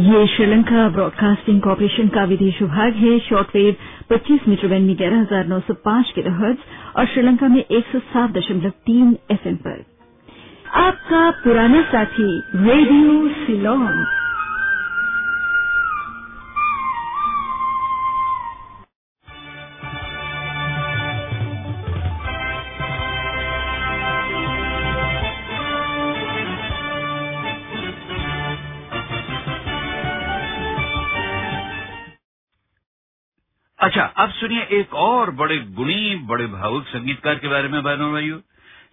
ये Sri Lanka broadcasting corporation का विदेश विभाग है। शॉर्टवेव 25 मीटर बैंड में ग्यारह हज़ार नौ सौ पाँच के किलोहर्ट्ज और श्रीलंका में एक सौ सात दशमलव तीन एफएम पर। आपका पुराना साथी रेडियो सिलोन। अब सुनिए एक और बड़े गुणी, बड़े भावुक संगीतकार के बारे में, बहनों भाइयों।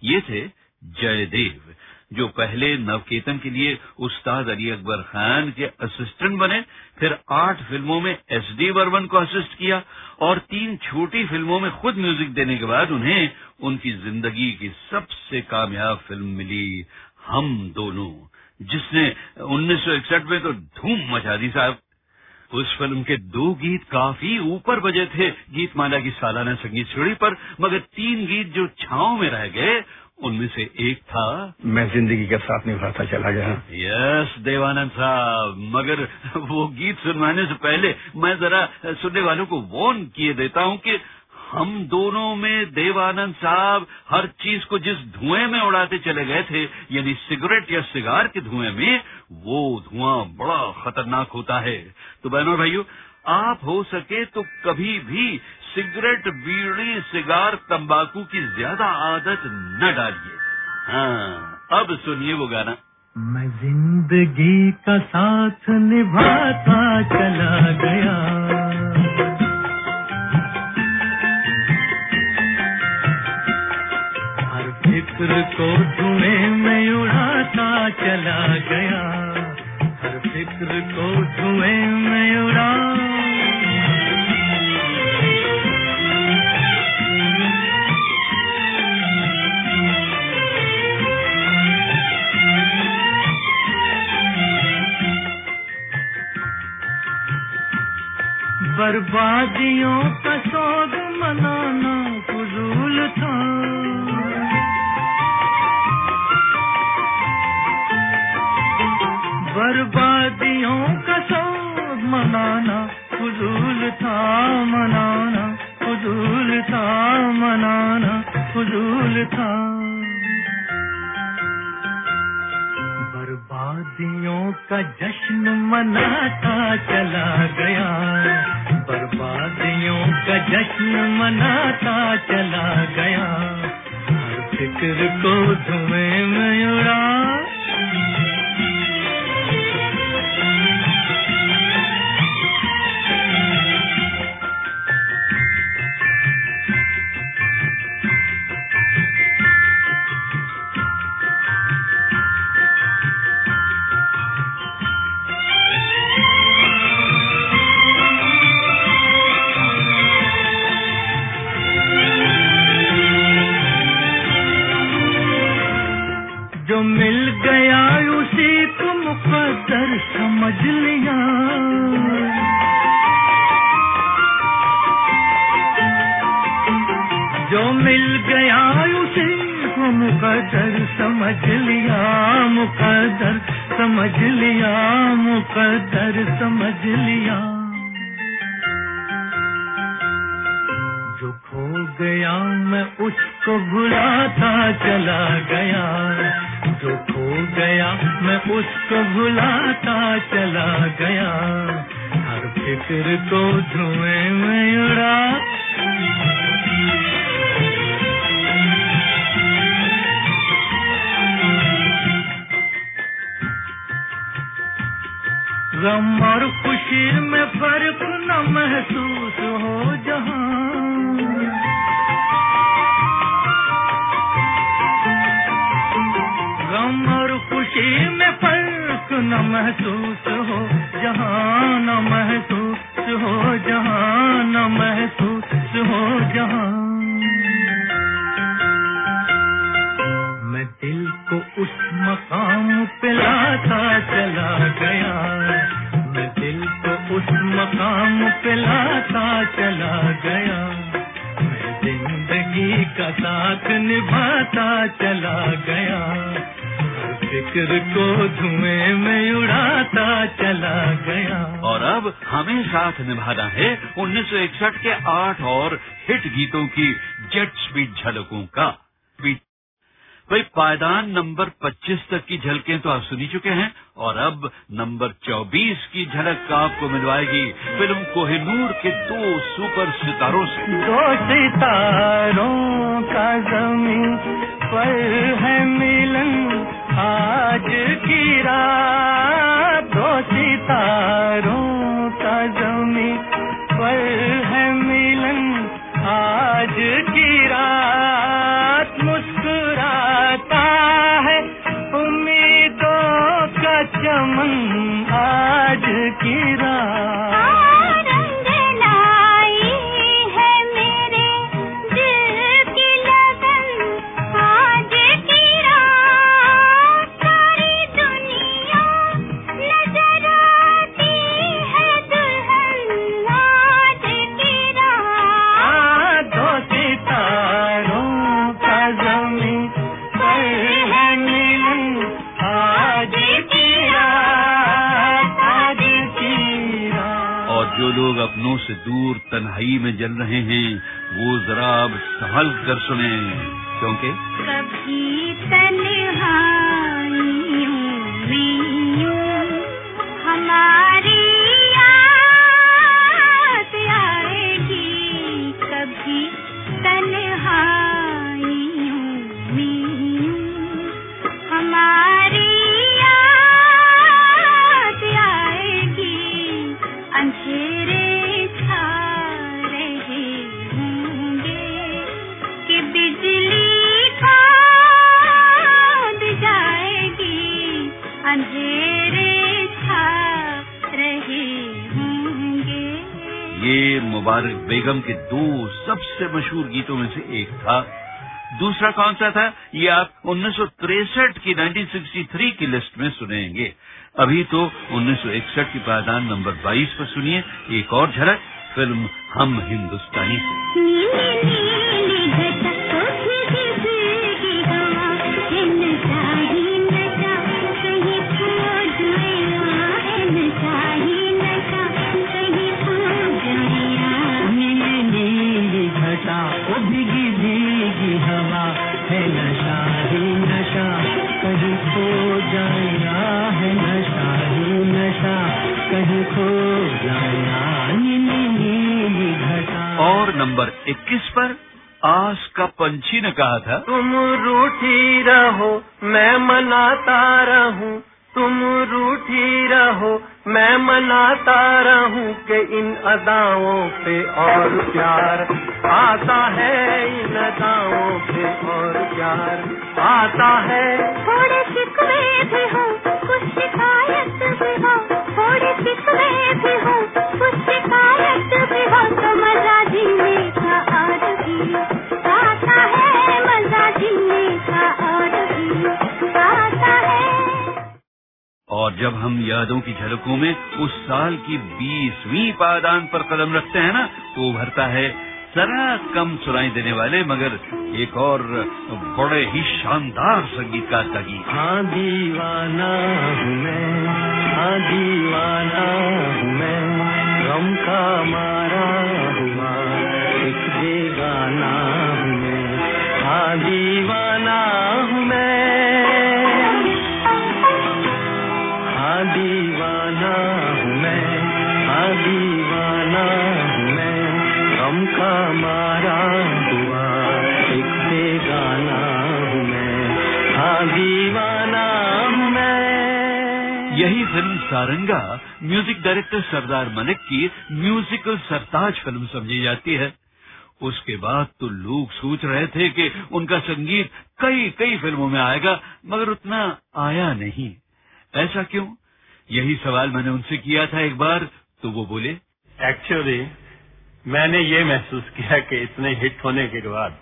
ये थे जयदेव, जो पहले नवकेतन के लिए उस्ताद अली अकबर खान के असिस्टेंट बने, फिर आठ फ़िल्मों में एस डी बर्मन को असिस्ट किया, और तीन छोटी फ़िल्मों में खुद म्यूज़िक देने के बाद उन्हें उनकी ज़िंदगी की सबसे कामयाब फ़िल्म मिली, हम दोनों, जिसने 1961 में तो धूम मचा दी साहब। उस फ़िल्म के दो गीत काफ़ी ऊपर बजे थे। गीतमाला की सालाना संगीत छोड़ी पर मगर तीन गीत जो छाओ में रह गए उनमें से एक था। मैं ज़िंदगी का साथ निभाता चला गया। यस देवानंद साहब मगर वो गीत सुनवाने से पहले मैं जरा सुनने वालों को वॉर्न किए देता हूँ कि हम दोनों में देवानंद साहब हर चीज़ को जिस धुएँ में उड़ाते चले गए थे यानी सिगरेट या सिगार के धुएँ में वो धुआँ बड़ा खतरनाक होता है। तो बहनों भाइयों, आप हो सके तो कभी भी सिगरेट, बीड़ी, सिगार, तंबाकू की ज़्यादा आदत न डालिए। हाँ अब सुनिए वो गाना। मैं ज़िंदगी का साथ निभाता चला गया। फ़िक्र को धुएँ में उड़ाता चला गया। हर फ़िक्र को धुएँ में उड़ा। बर्बादियों का सोग मनाना फजूल था। था बर्बादियों का जश्न मनाता चला गया। बर्बादियों का जश्न मनाता चला गया। हर फ़िक्र को धुएँ में उड़ा भुलाता चला गया। हर फ़िक्र को धुएँ में उड़ा। गम और खुशी में फ़र्क न महसूस हो जहाँ। गम और खुशी में फ़र्क न महसूस हो, जहाँ न महसूस हो, जहाँ न महसूस हो, जहाँ। मैं दिल को उस मकाम पे लाता चला गया। मैं दिल को उस मकाम पे लाता चला गया। मैं ज़िंदगी का साथ निभाता चला गया। फ़िक्र को धुएँ में उड़ाता चला गया। और अब हमें साथ निभाना है 1961 के आठ और हिट गीतों की जेट स्पीड झलकों का। भाई पायदान नंबर 25 तक की झलकें तो आप सुनी चुके हैं और अब नंबर 24 की झलक का आपको मिलवाएगी फ़िल्म कोहिनूर के दो सुपर सितारों से। दो सितारों का ज़मीन पर है मिलन आज की रात दो सितारों का जमी पर दूर तन्हाई में जल रहे हैं, वो जरा अब संभल कर सुने। क्योंकि? यूँ हमारी मुबारक बेगम के दो सबसे मशहूर गीतों में से एक था। दूसरा कौन सा था? ये आप उन्नीस की 1963 की लिस्ट में सुनेंगे। अभी तो 1961 की पायदान नंबर 22 पर सुनिए। एक और झलक, फ़िल्म हम हिंदुस्तानी से। पंछी ने कहा था तुम रूठी रहो मैं मनाता रहूँ। तुम रूठी रहो मैं मनाता रहूँ कि इन अदाओं पे और प्यार। आता है इन अदाओं पे और प्यार। आता है। थोड़े शिकवे भी हो कुछ शिकायत भी हो। थोड़े शिकवे भी हो और जब हम यादों की झलकों में उस साल की बीसवीं पायदान पर कदम रखते हैं ना तो उभरता है, जरा कम सुनाई देने वाले, मगर एक और बड़े ही शानदार संगीतकार का गीत। हाँ दीवाना मैं हाँ दीवाना मैं, गम का मारा हुआ, एक बेगाना सारंगा म्यूज़िक डायरेक्टर सरदार मलिक की म्यूजिकल सरताज फ़िल्म समझी जाती है। उसके बाद तो लोग सोच रहे थे कि उनका संगीत कई कई फ़िल्मों में आएगा मगर उतना आया नहीं। ऐसा क्यों? यही सवाल मैंने उनसे किया था एक बार तो वो बोले एक्चुअली मैंने ये महसूस किया कि इतने हिट होने के बाद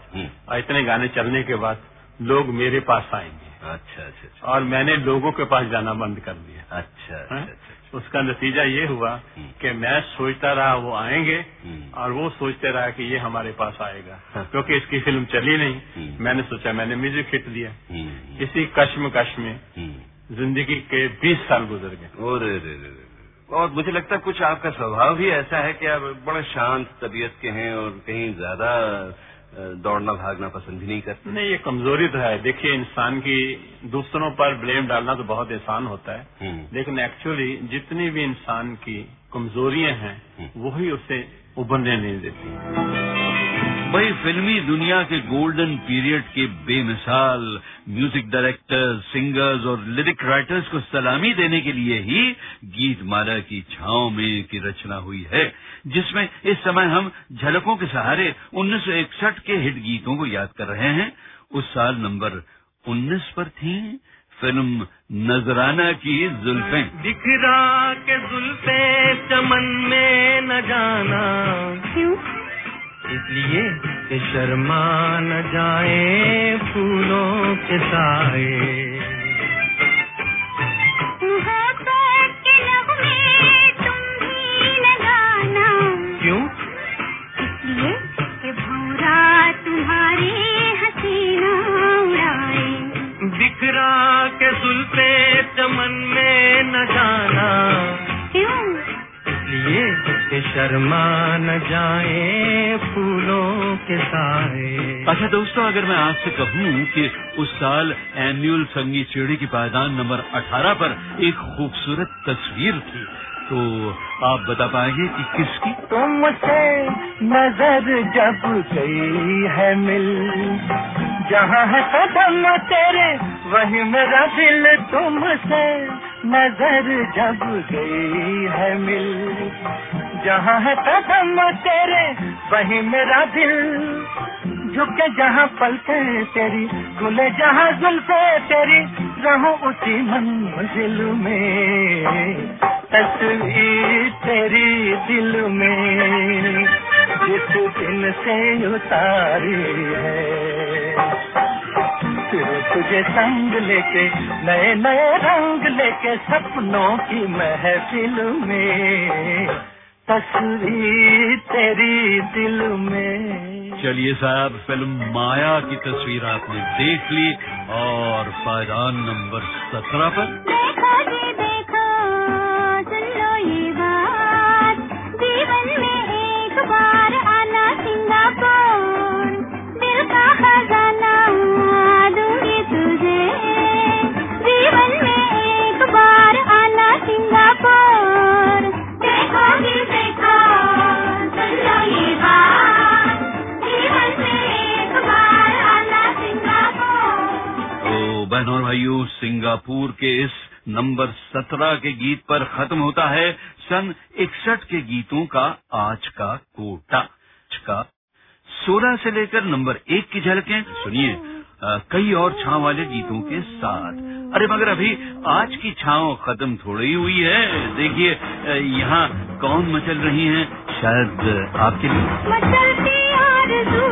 और इतने गाने चलने के बाद लोग मेरे पास आएँगे। अच्छा अच्छा अच्छा और मैंने लोगों के पास जाना बंद कर दिया अच्छा हैं? अच्छा उसका नतीजा ये हुआ हम्म। कि मैं सोचता रहा वो आएँगे हम्म। और वो सोचते रहा कि ये हमारे पास आएगा हाँ। क्योंकि इसकी फ़िल्म चली नहीं हम्म। मैंने सोचा मैंने म्यूज़िक हिट दिया इसी कश्म कश में। ज़िंदगी के 20 साल गुजर गए। और मुझे लगता है कुछ आपका स्वभाव भी ऐसा है कि आप बड़े शांत तबीयत के हैं और कहीं ज़्यादा दौड़ना भागना पसंद भी नहीं करते। नहीं ये कमज़ोरी तो है। देखिए इंसान की दूसरों पर ब्लेम डालना तो बहुत आसान होता है। हम्म। लेकिन एक्चुअली जितनी भी इंसान की कमजोरियाँ हैं वही उसे उभरने नहीं देती। भाई फिल्मी दुनिया के गोल्डन पीरियड के बेमिसाल म्यूज़िक डायरेक्टर्स सिंगर्स और लिरिक राइटर्स को सलामी देने के लिए ही गीत माला की छाओ में की रचना हुई है जिसमें इस समय हम झलकों के सहारे 1961 के हिट गीतों को याद कर रहे हैं। उस साल नंबर 19 पर थी फ़िल्म नजराना की जुल्फे। दिखरा के जुल्फे चमन में न जाना। क्यों? इसलिए कि शर्मा न जाए फूलों के साए। क्यों? इसलिए कि भौरा तुम्हारी हसीना उड़ाए। के जुल्फे चमन में न जाना। क्यों? इसलिए कि शर्मा न जाए फूलों के साए। अच्छा दोस्तों अगर मैं आपसे कहूँ कि उस साल एनुअल संगीत श्रेणी की पायदान नंबर 18 पर एक खूबसूरत तस्वीर थी तो आप बता पाएँगे कि किसकी? तुमसे नज़र जब गई है मिल जहाँ है कदम तेरे वही मेरा दिल तुमसे नज़र जब गई है मिल। जहाँ है कदम तेरे, वही मेरा दिल। झुके जहाँ पलके तेरी, खुले जहाँ जुल्फे तेरी, रहूँ उसी मंजिल में। तस्वीर तेरी दिल में, जिस दिन से उतारी है। फिर तुझे संग लेके नए नए रंग लेके, सपनों की महफिल में। तस्वीर तेरी दिल में। चलिए साहब फ़िल्म माया की तस्वीर आपने देख ली और पायदान नंबर 17 पर। देखो जी देखो सुन लो ये बात। जीवन में एक बार आना सिंगापुर दिल का खजाना। सिंगापुर के इस नंबर 17 के गीत पर खत्म होता है सन इकसठ के गीतों का आज का कोटा। का 16 से लेकर नंबर एक की झलकें। सुनिए कई और छाव वाले गीतों के साथ। अरे, मगर अभी आज की छाव खत्म थोड़ी हुई है। देखिए यहाँ कौन मचल रही हैं? शायद आपके लिए। मचलती आरज़ू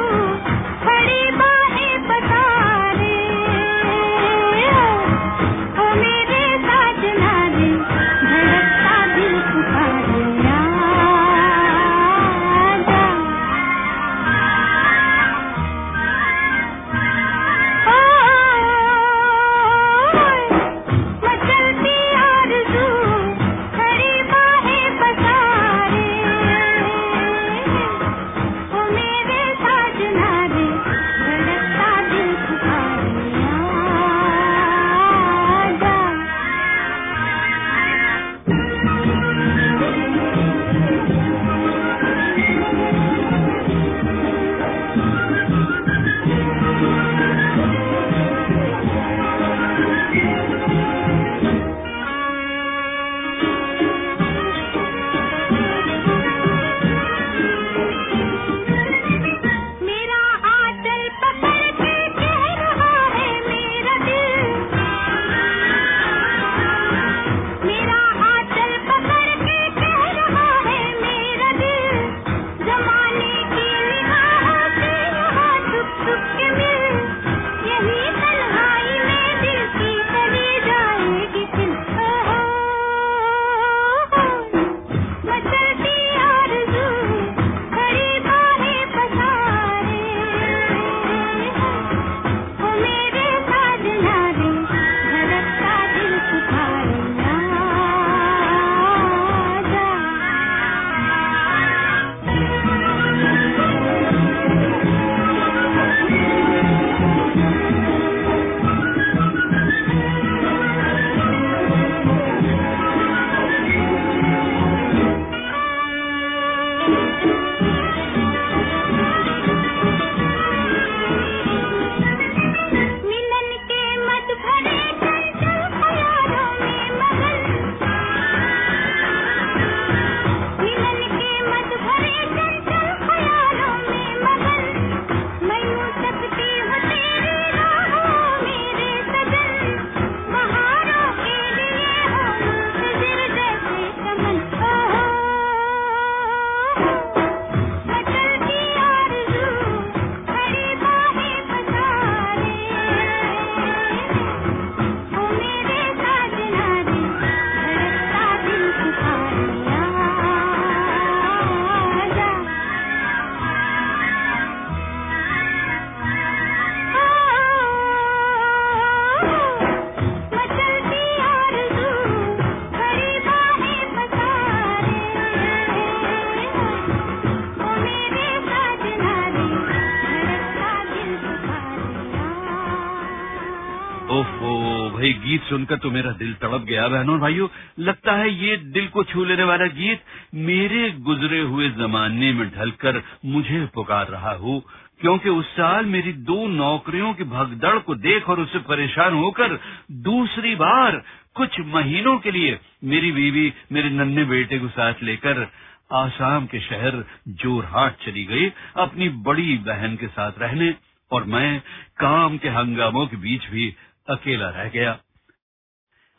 सुनकर तो मेरा दिल तड़प गया। बहनों भाइयों, लगता है ये दिल को छू लेने वाला गीत मेरे गुजरे हुए जमाने में ढलकर मुझे पुकार रहा हो, क्योंकि उस साल मेरी दो नौकरियों की भगदड़ को देख और उससे परेशान होकर दूसरी बार कुछ महीनों के लिए मेरी बीवी, मेरे नन्हे बेटे को साथ लेकर आसाम के शहर जोरहाट चली गई, अपनी बड़ी बहन के साथ रहने, और मैं काम के हंगामों के बीच भी अकेला रह गया।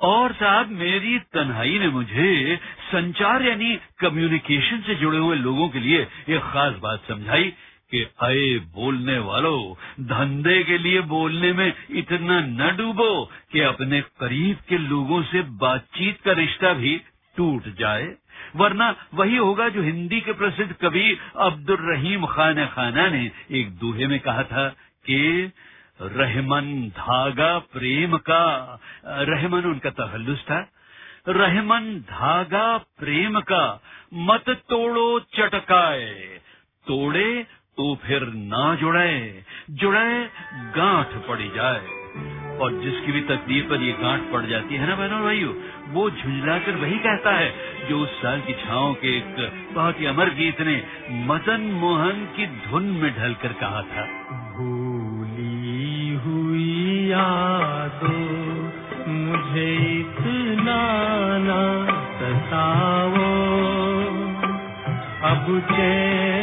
और साहब, मेरी तन्हाई ने मुझे संचार यानी कम्युनिकेशन से जुड़े हुए लोगों के लिए एक खास बात समझाई कि अये बोलने वालों, धंधे के लिए बोलने में इतना न डूबो कि अपने करीब के लोगों से बातचीत का रिश्ता भी टूट जाए। वरना वही होगा जो हिंदी के प्रसिद्ध कवि अब्दुल रहीम खान खाना ने एक दोहे में कहा था कि रहमन धागा प्रेम का। रहमन उनका तहल्लुस था। रहमन धागा प्रेम का। मत तोड़ो, चटकाए। तोड़े तो फिर ना जुड़े जुड़े गांठ पड़ी जाए। और जिसकी भी तकदीर पर ये गांठ पड़ जाती है ना बहनों भाइयों, वो झुंझलाकर वही कहता है, जो उस साल की छाओ के एक बहुत ही अमर गीत ने, मदन मोहन की धुन में ढलकर कहा था। यादों मुझे इतना ना अब चैन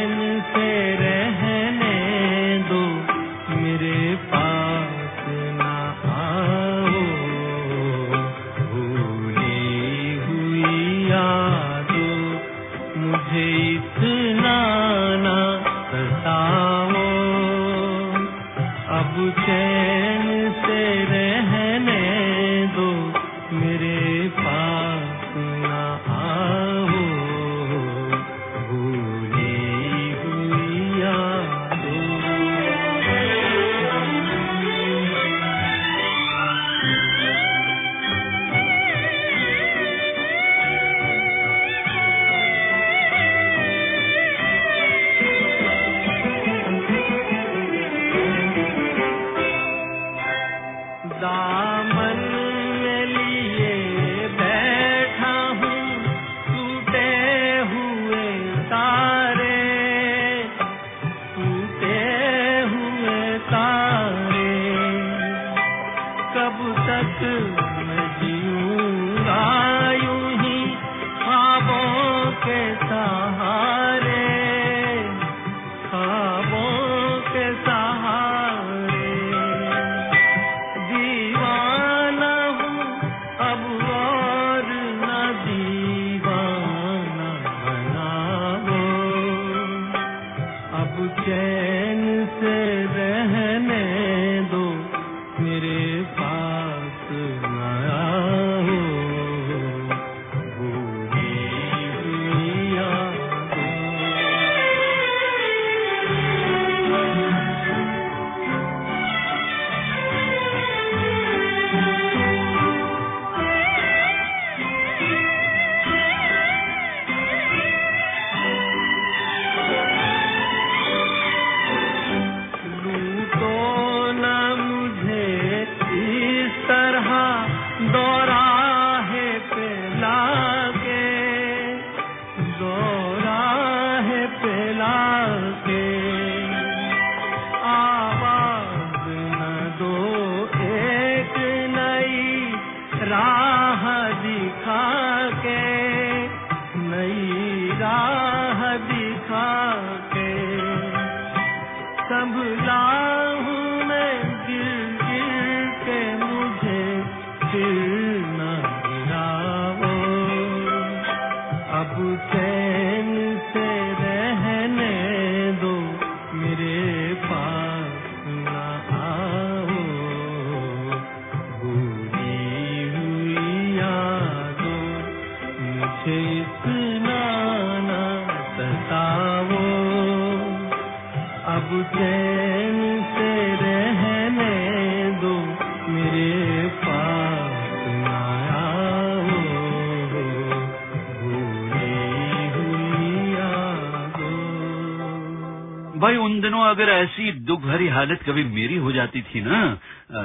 भाई, उन दिनों अगर ऐसी दुख भरी हालत कभी मेरी हो जाती थी ना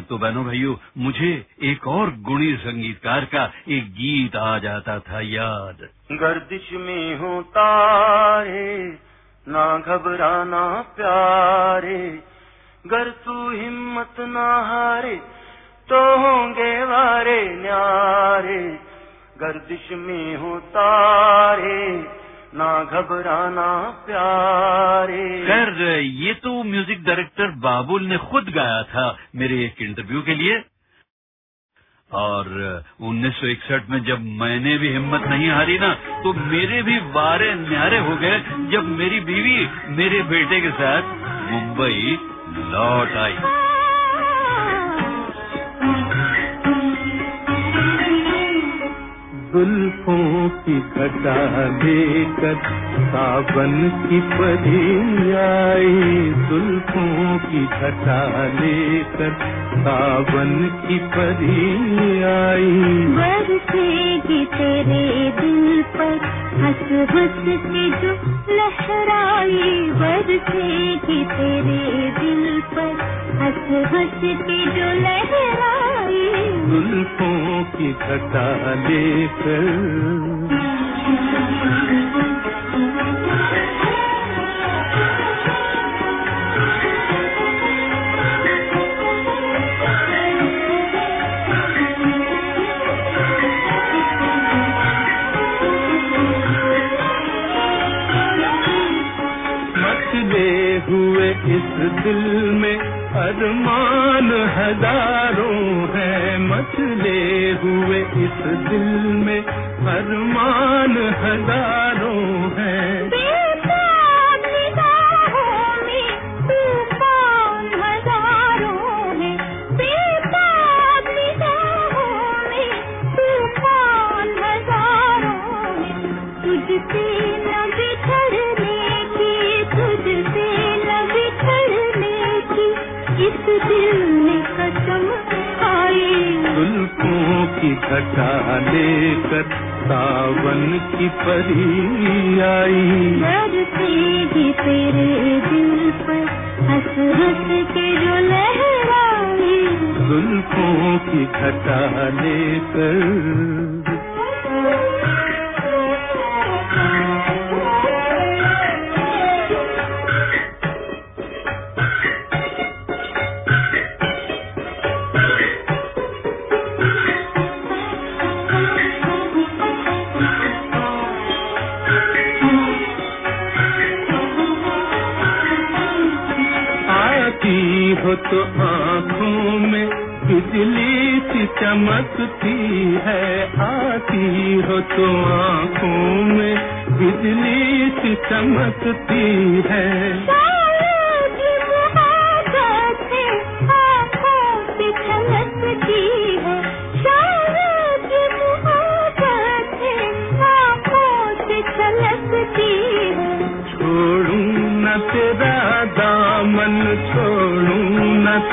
तो बहनों भाइयों, मुझे एक और गुणी संगीतकार का एक गीत आ जाता था याद। गर्दिश में हो तारे, ना घबराना प्यारे गर तू हिम्मत ना हारे तो होंगे वारे न्यारे। गर्दिश में हो तारे ना घबराना प्यारे। खैर, ये तो म्यूज़िक डायरेक्टर बाबुल ने खुद गाया था मेरे एक इंटरव्यू के लिए। और 1961 में जब मैंने भी हिम्मत नहीं हारी ना तो मेरे भी वारे न्यारे हो गए जब मेरी बीवी मेरे बेटे के साथ मुंबई लौट आई। जुल्फों की घटा लेकर सावन की परी आई। जुल्फों की घटा लेकर सावन की परी आई। बरसेगी तेरे दिल पर हंस हंस के जो लहराई बरसेगी तेरे दिल पर हंस हंस के जो लहराई जुल्फों की घटा लेकर हुए इस दिल में अरमान हज़ारों है हुए इस दिल में फरमान हज़ारों। घटा लेकर सावन की परी आई। बरसेगी तेरे दिल पर हंस हंस के जो लहराई। जुल्फों की घटा लेकर आती हो तो आँखों में बिजली सी चमकती है। आती हो तो आँखों में बिजली सी चमकती है।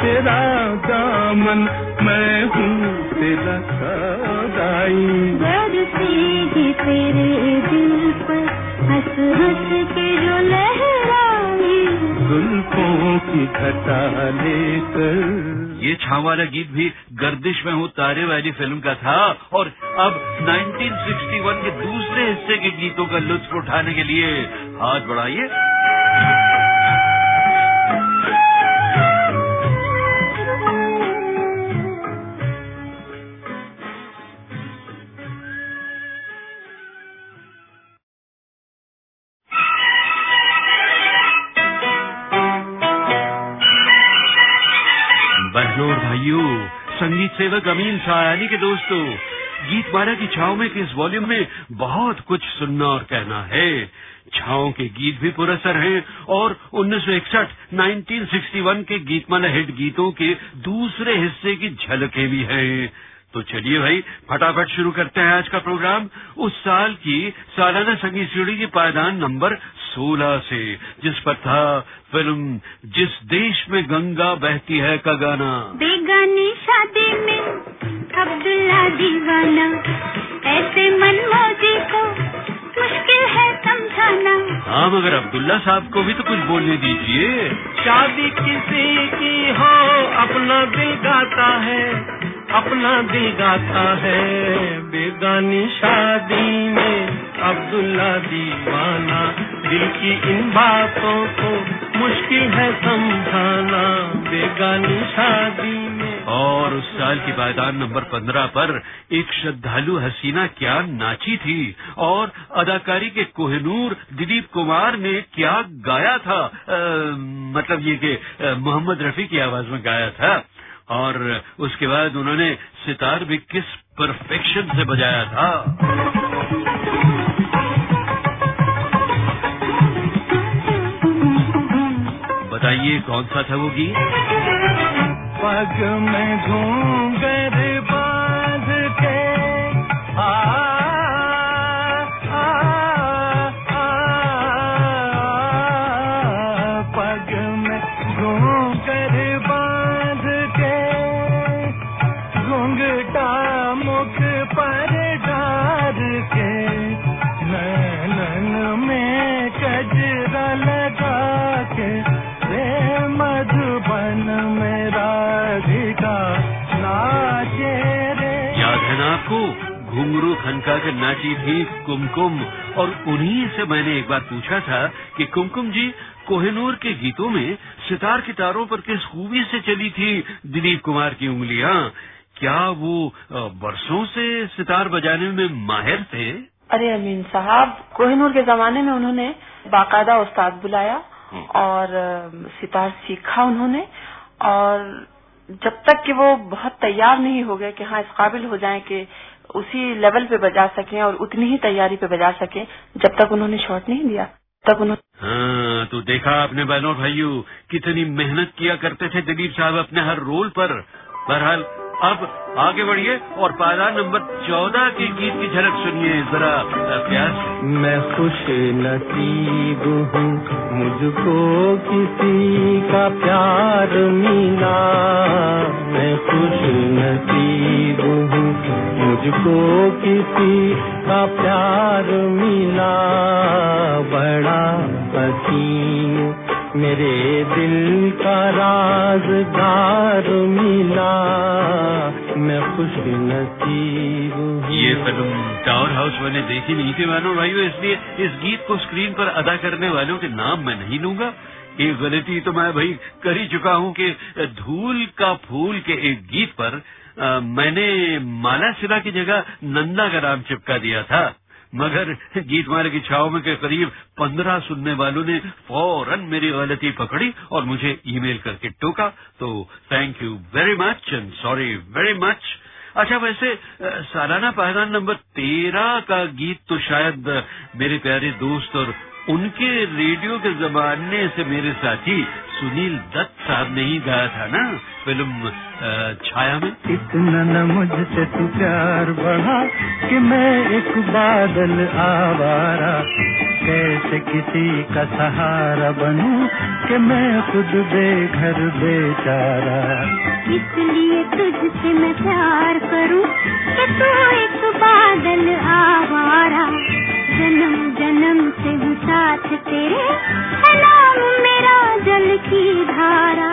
तेरा दामन मैं हूँ तेरा सदाई बरसेगी तेरे दिल पर हंस हंस के जो लहराई। जुल्फों की घटा लेकर। ये छाव वाला गीत भी गर्दिश में हूँ तारे वाली फ़िल्म का था। और अब 1961 के दूसरे हिस्से के गीतों का लुत्फ उठाने के लिए हाथ बढ़ाइए। सेवक अमीन सायानी के दोस्तों, गीत माला की छाव में इस वॉल्यूम में बहुत कुछ सुनना और कहना है। छाओ के गीत भी पुरसर हैं और 1961 1961 के गीतमाला हिट गीतों के दूसरे हिस्से की झलकें भी हैं। तो चलिए भाई फटाफट शुरू करते हैं आज का प्रोग्राम। उस साल की सालाना संगीत सीढ़ी की पायदान नंबर 16 से जिस पर था फ़िल्म जिस देश में गंगा बहती है का गाना। बेगानी शादी में अब्दुल्ला दीवाना ऐसे मनमोजी को मुश्किल है समझाना। हाँ मगर अब्दुल्ला साहब को भी तो कुछ बोलने दीजिए। शादी किसी की हो अपना दिल गाता है। अपना दिल गाता है। बेगानी शादी में अब्दुल्ला दीवाना दिल की इन बातों को मुश्किल है समझाना। बेगानी शादी में और उस साल की पायदान नंबर पंद्रह पर एक श्रद्धालु हसीना क्या नाची थी और अदाकारी के कोहनूर दिलीप कुमार ने क्या गाया था? आ, मतलब ये कि मोहम्मद रफी की आवाज़ में गाया था। और उसके बाद उन्होंने सितार भी किस परफेक्शन से बजाया था। बताइए कौन सा था वो गीत? पग में घूंगर खनका नाची थी कुमकुम। और उन्हीं से मैंने एक बार पूछा था कि कुमकुम जी कोहिनूर के गीतों में सितार के तारों पर किस खूबी से चली थी दिलीप कुमार की उंगलियाँ? क्या वो बरसों से सितार बजाने में माहिर थे? अरे अमीन साहब कोहिनूर के जमाने में उन्होंने बाकायदा उस्ताद बुलाया और सितार सीखा उन्होंने। और जब तक कि वो बहुत तैयार नहीं हो गए कि हाँ इस काबिल हो जाएँ कि उसी लेवल पे बजा सकें और उतनी ही तैयारी पे बजा सकें जब तक उन्होंने शॉट नहीं दिया तब उन्होंने हाँ तो देखा आपने बहनों भाइयों कितनी मेहनत किया करते थे दिलीप साहब अपने हर रोल पर। बहरहाल अब आगे बढ़िए और पायदान नंबर चौदह के गीत की झलक सुनिए जरा प्यार मैं खुश नसीब हूँ मुझको किसी का प्यार मिला। मैं खुश नसीब हूँ, मुझको किसी का प्यार मिला। बड़ा हसीन मेरे दिल का राजगार मिला। मैं खुश नसीब ये फ़िल्म टावर हाउस मैंने देखी नहीं थी बहनों भाइयों इसलिए इस गीत को स्क्रीन पर अदा करने वालों के नाम मैं नहीं लूँगा। एक गलती तो मैं भाई कर ही चुका हूँ कि धूल का फूल के एक गीत पर अ, मैंने माला सिरा की जगह नंदा का नाम चिपका दिया था। मगर गीत मारे की छाव में के करीब पंद्रह सुनने वालों ने फ़ौरन मेरी गलती पकड़ी और मुझे ईमेल करके टोका। तो thank you very much and sorry very much अच्छा वैसे सालाना पायदान नंबर तेरह का गीत तो शायद मेरे प्यारे दोस्त और उनके रेडियो के जमाने से मेरे साथी सुनील दत्त साहब ने ही गाया था ना फ़िल्म छाया में। इतना न मुझसे तू प्यार बढ़ा कि मैं एक बादल आवारा। कैसे किसी का सहारा बनूं कि मैं खुद बेघर बेचारा? इसलिए तुझसे मैं प्यार करूँ कि तू एक बादल आवारा। जन्म जन्म से साथ तेरे। नाम मेरा जल की धारा।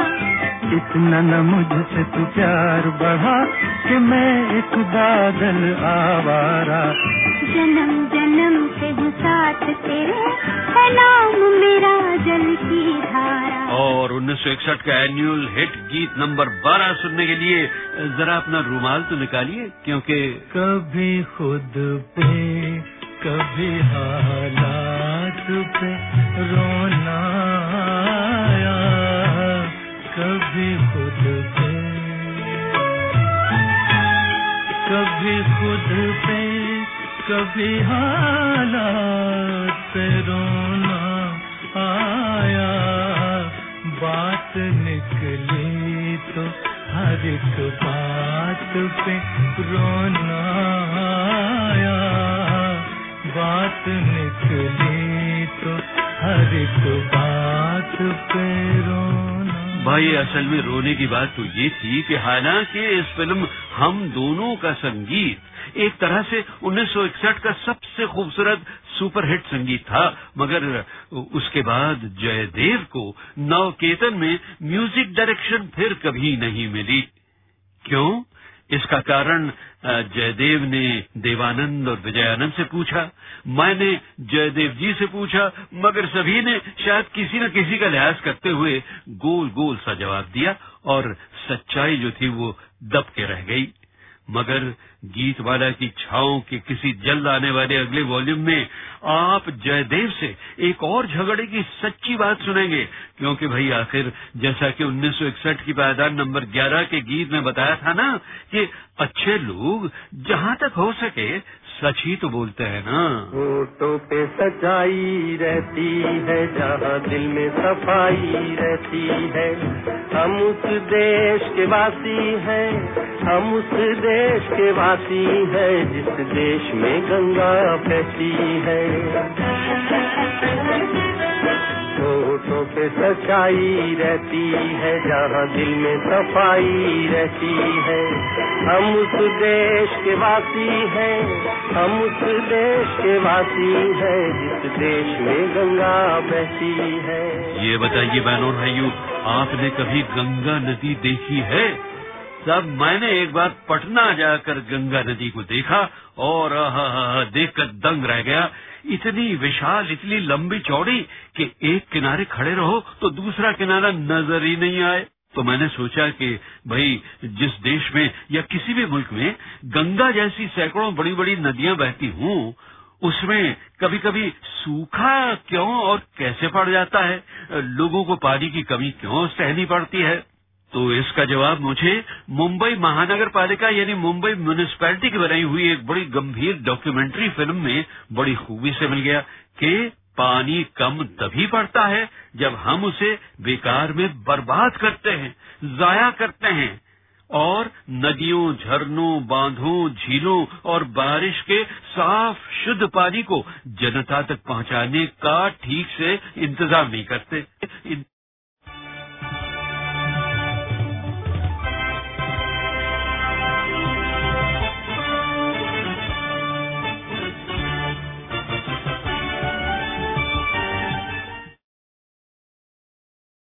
इतना न मुझसे तू प्यार बढ़ा कि मैं एक बादल आवारा। जन्म जन्म से हूँ साथ तेरे। है नाम मेरा जल की धारा। और 1961 का एनुअल हिट गीत नंबर 12 सुनने के लिए जरा अपना रुमाल तो निकालिए क्योंकि कभी खुद पे कभी हालात पे रोना आया। कभी खुद पे कभी खुद पे कभी हालात रोना आया। बात निकली तो हर एक बात पे रोना आया। बात निकली तो हर एक बात पे रोना। भाई, असल में रोने की बात तो ये थी कि हालाँकि इस फ़िल्म हम दोनों का संगीत एक तरह से 1961 का सबसे खूबसूरत सुपरहिट संगीत था, मगर उसके बाद जयदेव को नवकेतन में म्यूज़िक डायरेक्शन फिर कभी नहीं मिली। क्यों? इसका कारण जयदेव ने देवानंद और विजयानंद से पूछा, मैंने जयदेव जी से पूछा, मगर सभी ने शायद किसी न किसी का लिहाज करते हुए गोल गोल सा जवाब दिया और सच्चाई जो थी वो दब के रह गई। मगर गीतवाला की छाओं के किसी जल्द आने वाले अगले वॉल्यूम में आप जयदेव से एक और झगड़े की सच्ची बात सुनेंगे। क्योंकि भाई आखिर जैसा कि 1961 की पायदान नंबर 11 के गीत में बताया था ना कि अच्छे लोग जहाँ तक हो सके सच ही तो बोलते हैं ना। होठों पे सच्चाई रहती है, जहाँ दिल में सफ़ाई रहती है। हम उस देश के वासी हैं, हम उस देश के वासी हैं, जिस देश में गंगा बहती है। होठों पे सच्चाई रहती है, जहाँ दिल में सफ़ाई रहती है। हम उस देश के वासी हैं, हम उस देश के वासी हैं, जिस देश में गंगा बहती है। ये बताइए बहनों भाइयों, आपने कभी गंगा नदी देखी है? सब मैंने एक बार पटना जाकर गंगा नदी को देखा और देखकर दंग रह गया। इतनी विशाल, इतनी लंबी चौड़ी कि एक किनारे खड़े रहो तो दूसरा किनारा नज़र ही नहीं आए। तो मैंने सोचा कि भाई, जिस देश में या किसी भी मुल्क में गंगा जैसी सैकड़ों बड़ी बड़ी नदियाँ बहती हूँ, उसमें कभी कभी सूखा क्यों और कैसे पड़ जाता है? लोगों को पानी की कमी क्यों सहनी पड़ती है? तो इसका जवाब मुझे मुंबई महानगर पालिका यानी मुंबई म्यूनिसपैलिटी की बनाई हुई एक बड़ी गंभीर डॉक्यूमेंट्री फ़िल्म में बड़ी खूबी से मिल गया कि पानी कम तभी पड़ता है जब हम उसे बेकार में बर्बाद करते हैं, जाया करते हैं। और नदियों, झरनों, बांधों, झीलों और बारिश के साफ़ शुद्ध पानी को जनता तक पहुँचाने का ठीक से इंतज़ाम नहीं करते।